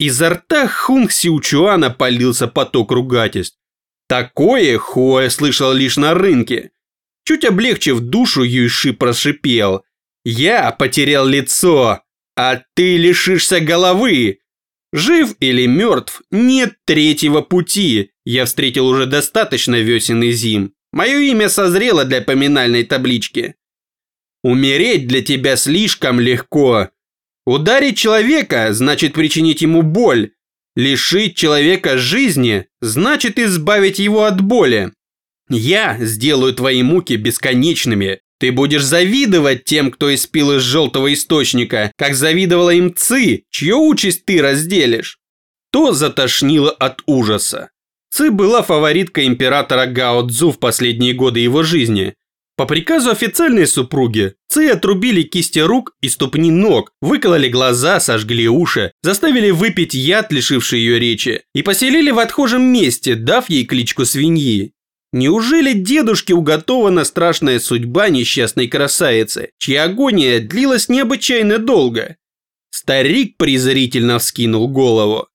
Изо рта Хунг Сиучуана полился поток ругательств. Такое Хуэ слышал лишь на рынке. Чуть облегчив душу, Юйши прошипел. «Я потерял лицо, а ты лишишься головы. Жив или мертв, нет третьего пути. Я встретил уже достаточно весен и зим. Мое имя созрело для поминальной таблички. Умереть для тебя слишком легко. Ударить человека значит причинить ему боль. Лишить человека жизни значит избавить его от боли. Я сделаю твои муки бесконечными. Ты будешь завидовать тем, кто испил из желтого источника, как завидовала им Ци, чью участь ты разделишь. То затошнило от ужаса. Ци была фавориткой императора Гао Цзу в последние годы его жизни. По приказу официальной супруги, Ци отрубили кисти рук и ступни ног, выкололи глаза, сожгли уши, заставили выпить яд, лишивший ее речи, и поселили в отхожем месте, дав ей кличку свиньи. Неужели дедушке уготована страшная судьба несчастной красавицы, чья агония длилась необычайно долго? Старик презрительно вскинул голову.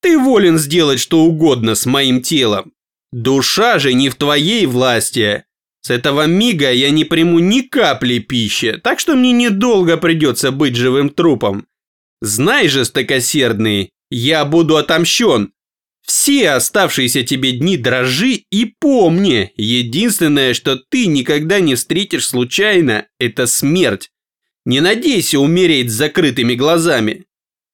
Ты волен сделать что угодно с моим телом. Душа же не в твоей власти. С этого мига я не приму ни капли пищи, так что мне недолго придется быть живым трупом. Знай же, стокосердный, я буду отомщен, все оставшиеся тебе дни дрожи и помни, единственное, что ты никогда не встретишь случайно, это смерть. Не надейся умереть с закрытыми глазами.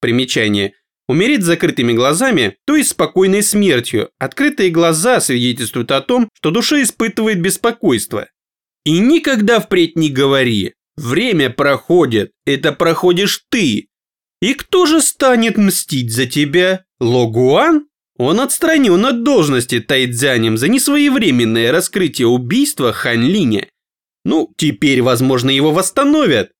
Примечание. Умереть с закрытыми глазами, то есть спокойной смертью. Открытые глаза свидетельствуют о том, что душа испытывает беспокойство. И никогда впредь не говори. Время проходит, это проходишь ты. И кто же станет мстить за тебя? Логуан? Он отстранен от должности тайцзянем за несвоевременное раскрытие убийства Хань Линя. Ну, теперь, возможно, его восстановят.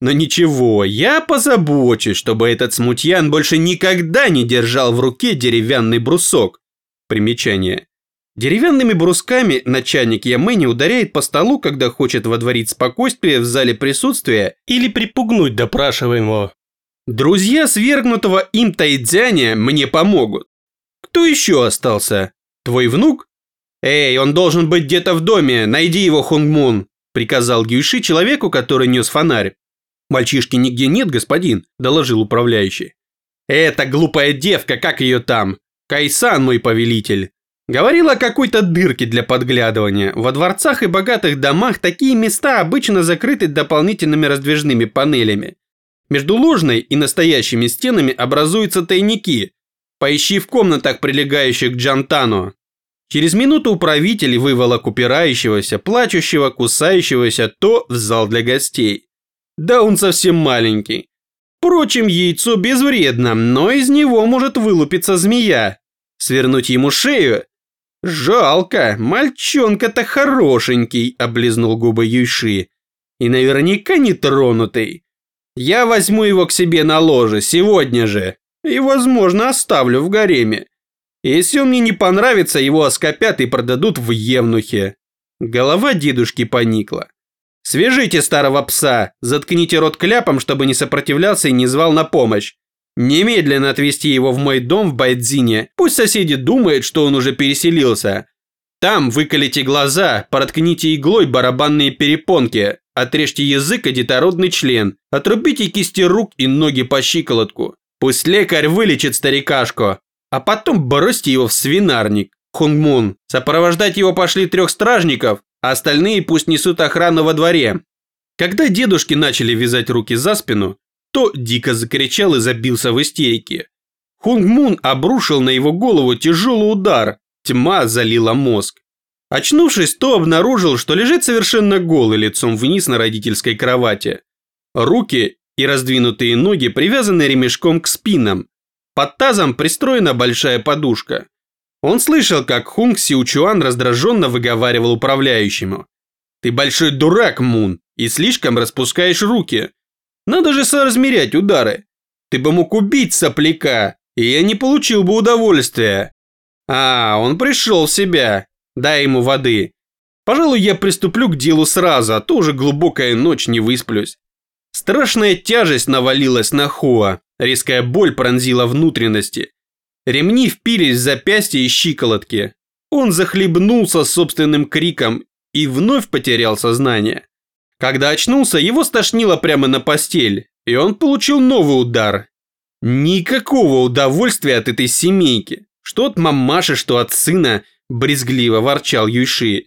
Но ничего, я позабочусь, чтобы этот смутьян больше никогда не держал в руке деревянный брусок. Примечание. Деревянными брусками начальник Ямэни ударяет по столу, когда хочет водворить спокойствие в зале присутствия или припугнуть допрашиваемого. Друзья свергнутого им тайцзяня мне помогут. Кто еще остался? Твой внук? Эй, он должен быть где-то в доме, найди его, Хунгмун, приказал Гюйши человеку, который нес фонарь. Мальчишки нигде нет, господин, доложил управляющий. Это глупая девка, как ее там? Кайсан, мой повелитель. Говорила о какой-то дырке для подглядывания. Во дворцах и богатых домах такие места обычно закрыты дополнительными раздвижными панелями. Между ложной и настоящими стенами образуются тайники, Поищи в комнатах, прилегающих к Джантану. Через минуту управитель выволок упирающегося, плачущего, кусающегося то в зал для гостей. Да он совсем маленький. Впрочем, яйцо безвредно, но из него может вылупиться змея. Свернуть ему шею? Жалко, мальчонка-то хорошенький, облизнул губы Юйши. И наверняка не тронутый. Я возьму его к себе на ложе сегодня же и, возможно, оставлю в гареме. Если он мне не понравится, его оскопят и продадут в евнухе. Голова дедушки поникла. Свяжите старого пса, заткните рот кляпом, чтобы не сопротивлялся и не звал на помощь. Немедленно отвезти его в мой дом в Байдзине. Пусть соседи думают, что он уже переселился. Там выколите глаза, проткните иглой барабанные перепонки, отрежьте язык и детородный член, отрубите кисти рук и ноги по щиколотку. Пусть лекарь вылечит старикашку, а потом бросьте его в свинарник. Хунгмун, сопровождать его пошли трех стражников, а остальные пусть несут охрану во дворе. Когда дедушки начали вязать руки за спину, то дико закричал и забился в истерике. Хунгмун обрушил на его голову тяжелый удар, тьма залила мозг. Очнувшись, то обнаружил, что лежит совершенно голый лицом вниз на родительской кровати. Руки и раздвинутые ноги привязаны ремешком к спинам. Под тазом пристроена большая подушка. Он слышал, как Хунг Сиучуан раздраженно выговаривал управляющему. «Ты большой дурак, Мун, и слишком распускаешь руки. Надо же соразмерять удары. Ты бы мог убить сопляка, и я не получил бы удовольствия». «А, он пришел в себя. Дай ему воды. Пожалуй, я приступлю к делу сразу, а то уже глубокая ночь не высплюсь». Страшная тяжесть навалилась на Хуа. Резкая боль пронзила внутренности. Ремни впились в запястья и щиколотки. Он захлебнулся собственным криком и вновь потерял сознание. Когда очнулся, его стошнило прямо на постель, и он получил новый удар. Никакого удовольствия от этой семейки. Что от мамаши, что от сына, брезгливо ворчал Юйши.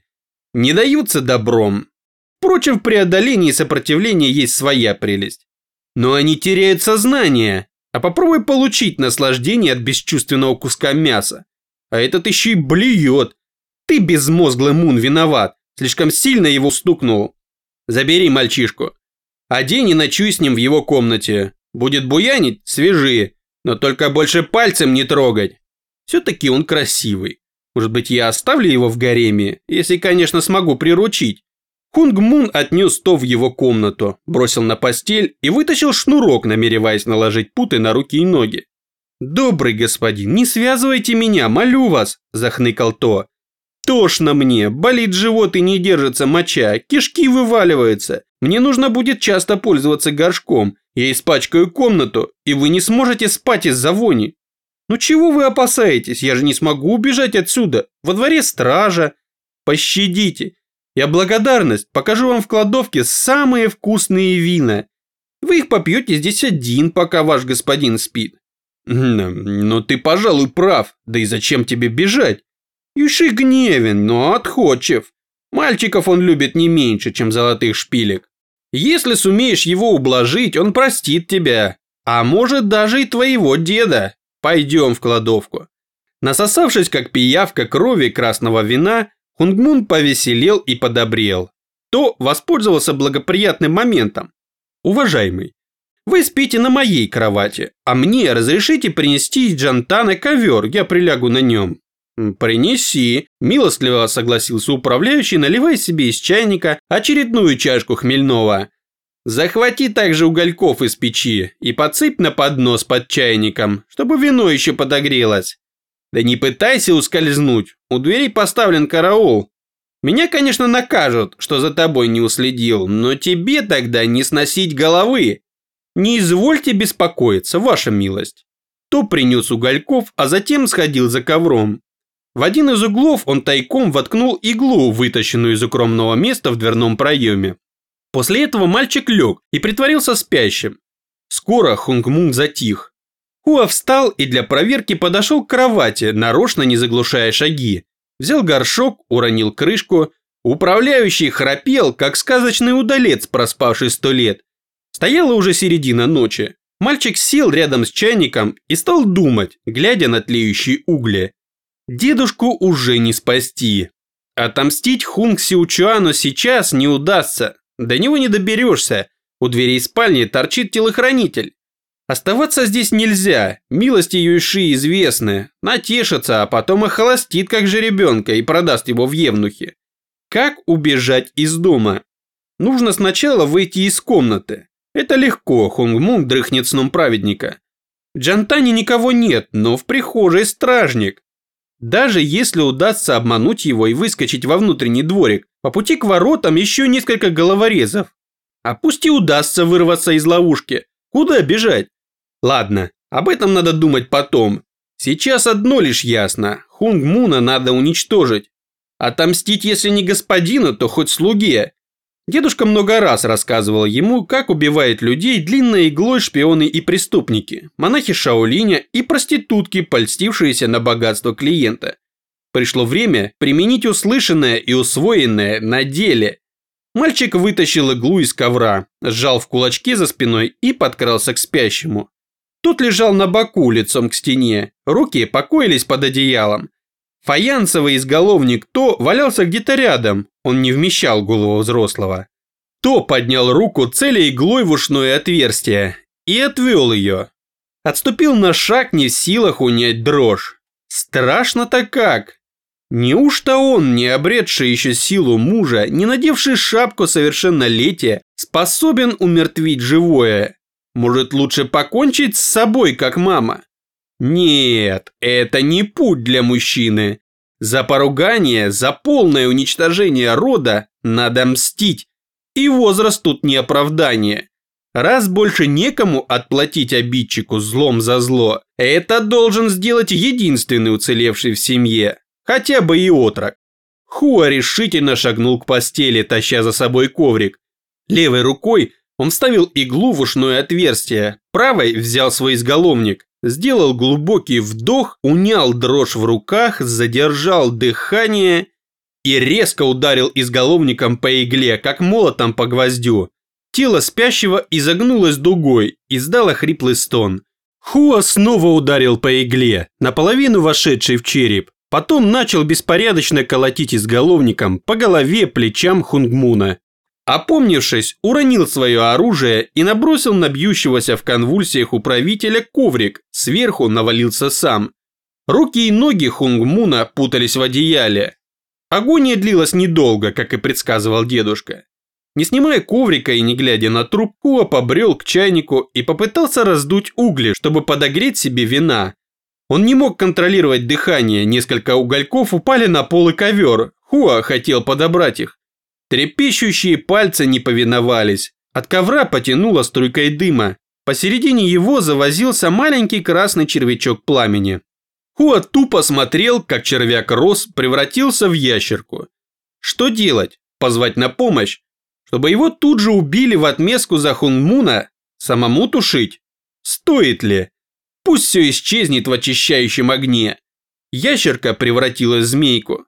Не даются добром. Впрочем, в преодолении сопротивления есть своя прелесть. Но они теряют сознание. А попробуй получить наслаждение от бесчувственного куска мяса. А этот еще и блюет. Ты, безмозглый Мун, виноват. Слишком сильно его стукнул. Забери мальчишку. Одень и ночуй с ним в его комнате. Будет буянить – свежи. Но только больше пальцем не трогать. Все-таки он красивый. Может быть, я оставлю его в гареме, если, конечно, смогу приручить. Хунг Мун отнес то в его комнату, бросил на постель и вытащил шнурок, намереваясь наложить путы на руки и ноги. «Добрый господин, не связывайте меня, молю вас!» – захныкал То. «Тошно мне, болит живот и не держится моча, кишки вываливаются. Мне нужно будет часто пользоваться горшком. Я испачкаю комнату, и вы не сможете спать из-за вони. Ну чего вы опасаетесь? Я же не смогу убежать отсюда. Во дворе стража. Пощадите. Я благодарность покажу вам в кладовке самые вкусные вина. Вы их попьете здесь один, пока ваш господин спит. Но ты, пожалуй, прав. Да и зачем тебе бежать? Юши гневен, но отходчив. Мальчиков он любит не меньше, чем золотых шпилек. Если сумеешь его ублажить, он простит тебя. А может даже и твоего деда. Пойдем в кладовку. Насосавшись как пиявка крови красного вина, Хунгмун повеселел и подобрел. То воспользовался благоприятным моментом. Уважаемый, вы спите на моей кровати, а мне разрешите принести из Джантана ковер, я прилягу на нем. «Принеси», – милостливо согласился управляющий, наливая себе из чайника очередную чашку хмельного. «Захвати также угольков из печи и подсыпь на поднос под чайником, чтобы вино еще подогрелось. Да не пытайся ускользнуть, у дверей поставлен караул. Меня, конечно, накажут, что за тобой не уследил, но тебе тогда не сносить головы. Не извольте беспокоиться, ваша милость». То принес угольков, а затем сходил за ковром. В один из углов он тайком воткнул иглу, вытащенную из укромного места в дверном проеме. После этого мальчик лег и притворился спящим. Скоро Хунгмун затих. Хуа встал и для проверки подошел к кровати, нарочно не заглушая шаги. Взял горшок, уронил крышку. Управляющий храпел, как сказочный удалец, проспавший сто лет. Стояла уже середина ночи. Мальчик сел рядом с чайником и стал думать, глядя на тлеющие угли. Дедушку уже не спасти. Отомстить Хунг Сиучуану сейчас не удастся. До него не доберешься. У дверей спальни торчит телохранитель. Оставаться здесь нельзя, милости Юйши известны. Натешится, а потом охолостит как же ребенка и продаст его в евнухи. Как убежать из дома? Нужно сначала выйти из комнаты. Это легко, Хунг Мунг дрыхнет сном праведника. В Джантане никого нет, но в прихожей стражник. Даже если удастся обмануть его и выскочить во внутренний дворик, по пути к воротам еще несколько головорезов. А пусть и удастся вырваться из ловушки. Куда бежать? Ладно, об этом надо думать потом. Сейчас одно лишь ясно. Хунг Муна надо уничтожить. Отомстить, если не господину, то хоть слуге. Дедушка много раз рассказывал ему, как убивают людей длинной иглой шпионы и преступники, монахи Шаолиня и проститутки, польстившиеся на богатство клиента. Пришло время применить услышанное и усвоенное на деле. Мальчик вытащил иглу из ковра, сжал в кулачки за спиной и подкрался к спящему. Тот лежал на боку лицом к стене, руки покоились под одеялом. Фаянсовый изголовник То валялся где-то рядом, он не вмещал голову взрослого. То поднял руку, целя иглой в ушное отверстие, и отвел ее. Отступил на шаг, не в силах унять дрожь. Страшно-то как! Неужто он, не обретший еще силу мужа, не надевший шапку совершеннолетия, способен умертвить живое? Может, лучше покончить с собой, как мама? Нет, это не путь для мужчины. За поругание, за полное уничтожение рода надо мстить. И возраст тут не оправдание. Раз больше некому отплатить обидчику злом за зло, это должен сделать единственный уцелевший в семье, хотя бы и отрок. Хуа решительно шагнул к постели, таща за собой коврик. Левой рукой он вставил иглу в ушное отверстие, правой взял свой изголовник, сделал глубокий вдох, унял дрожь в руках, задержал дыхание и резко ударил изголовником по игле, как молотом по гвоздю. Тело спящего изогнулось дугой, издало хриплый стон. Хуа снова ударил по игле, наполовину вошедшей в череп. Потом начал беспорядочно колотить изголовником по голове, плечам Хунгмуна. Опомнившись, уронил свое оружие и набросил на бьющегося в конвульсиях управителя коврик, сверху навалился сам. Руки и ноги Хунгмуна путались в одеяле. Агония длилась недолго, как и предсказывал дедушка. Не снимая коврика и не глядя на трубку, побрел к чайнику и попытался раздуть угли, чтобы подогреть себе вина. Он не мог контролировать дыхание, несколько угольков упали на пол и ковер. Хуа хотел подобрать их. Трепещущие пальцы не повиновались. От ковра потянуло струйкой дыма. Посередине его завозился маленький красный червячок пламени. Хуа тупо смотрел, как червяк рос, превратился в ящерку. Что делать? Позвать на помощь? чтобы его тут же убили в отместку за Хунмуна, самому тушить? Стоит ли? Пусть все исчезнет в очищающем огне. Ящерка превратилась в змейку.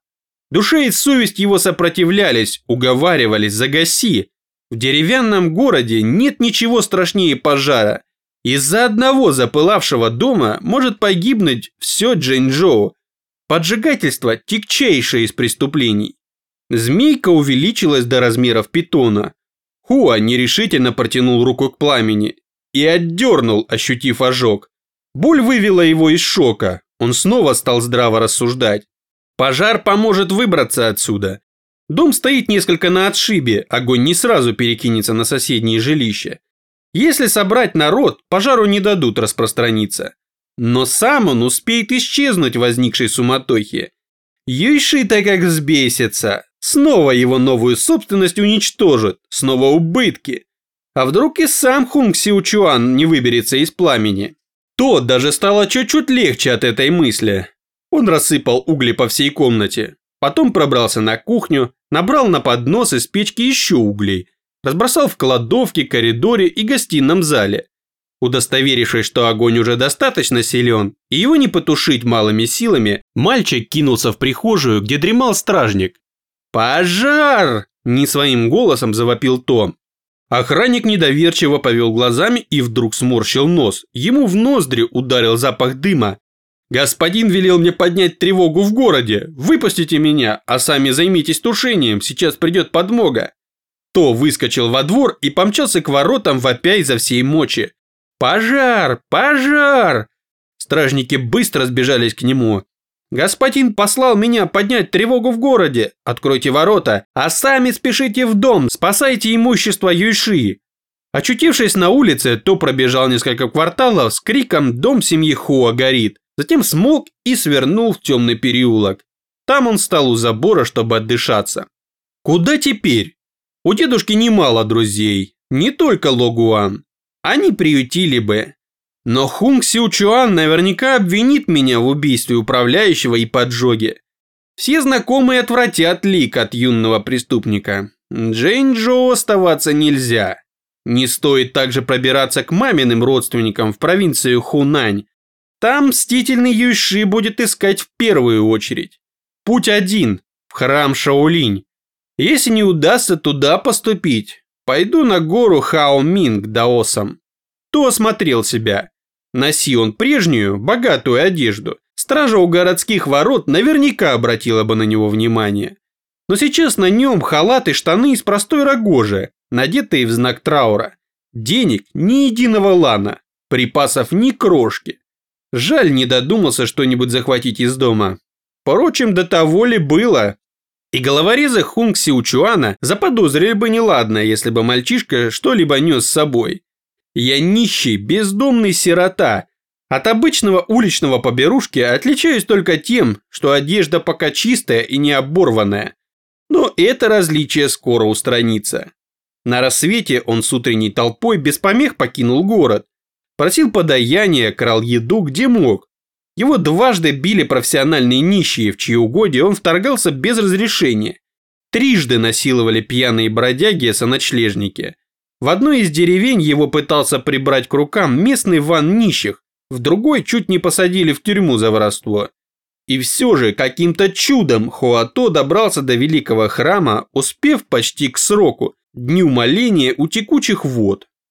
Душа и совесть его сопротивлялись, уговаривались, загаси. В деревянном городе нет ничего страшнее пожара. Из-за одного запылавшего дома может погибнуть все Джэньчжоу. Поджигательство – тягчайшее из преступлений. Змейка увеличилась до размеров питона. Хуа нерешительно протянул руку к пламени и отдернул, ощутив ожог. Боль вывела его из шока. Он снова стал здраво рассуждать. Пожар поможет выбраться отсюда. Дом стоит несколько на отшибе, огонь не сразу перекинется на соседние жилища. Если собрать народ, пожару не дадут распространиться. Но сам он успеет исчезнуть в возникшей суматохе. Юйши-то как взбесится, Снова его новую собственность уничтожат, снова убытки. А вдруг и сам Хунг Сиучуан не выберется из пламени? То даже стало чуть-чуть легче от этой мысли. Он рассыпал угли по всей комнате, потом пробрался на кухню, набрал на поднос из печки еще углей, разбросал в кладовке, коридоре и гостином зале. Удостоверившись, что огонь уже достаточно силен, и его не потушить малыми силами, мальчик кинулся в прихожую, где дремал стражник, «Пожар!» – не своим голосом завопил Том. Охранник недоверчиво повел глазами и вдруг сморщил нос. Ему в ноздри ударил запах дыма. «Господин велел мне поднять тревогу в городе. Выпустите меня, а сами займитесь тушением, сейчас придет подмога». То выскочил во двор и помчался к воротам, вопя изо всей мочи. «Пожар! Пожар!» Стражники быстро сбежались к нему. Господин послал меня поднять тревогу в городе. Откройте ворота, а сами спешите в дом, спасайте имущество Юйши. Очутившись на улице, то пробежал несколько кварталов с криком «Дом семьи Хуа горит!». Затем смолк и свернул в темный переулок. Там он стал у забора, чтобы отдышаться. Куда теперь? У дедушки немало друзей, не только Логуан. Они приютили бы, но Хунг Сиучуан наверняка обвинит меня в убийстве управляющего и поджоге. Все знакомые отвратят лик от юного преступника. Джейн Джо оставаться нельзя. Не стоит также пробираться к маминым родственникам в провинцию Хунань. Там мстительный Юйши будет искать в первую очередь. Путь один – в храм Шаолинь. Если не удастся туда поступить, пойду на гору Хао Мин к даосам. То осмотрел себя. Носи он прежнюю, богатую одежду, стража у городских ворот наверняка обратила бы на него внимание. Но сейчас на нем халат и штаны из простой рогожи, надетые в знак траура. Денег ни единого лана, припасов ни крошки. Жаль, не додумался что-нибудь захватить из дома. Впрочем, до того ли было. И головореза Хунг Сиучуана заподозрили бы неладно, если бы мальчишка что-либо нес с собой. Я нищий, бездомный сирота. От обычного уличного поберушки отличаюсь только тем, что одежда пока чистая и не оборванная. Но это различие скоро устранится. На рассвете он с утренней толпой без помех покинул город. Просил подаяния, крал еду где мог. Его дважды били профессиональные нищие, в чьи угодья он вторгался без разрешения. Трижды насиловали пьяные бродяги-соночлежники. В одной из деревень его пытался прибрать к рукам местный ван нищих, в другой чуть не посадили в тюрьму за воровство. И все же каким-то чудом Хуато добрался до великого храма, успев почти к сроку, дню моления у текучих вод.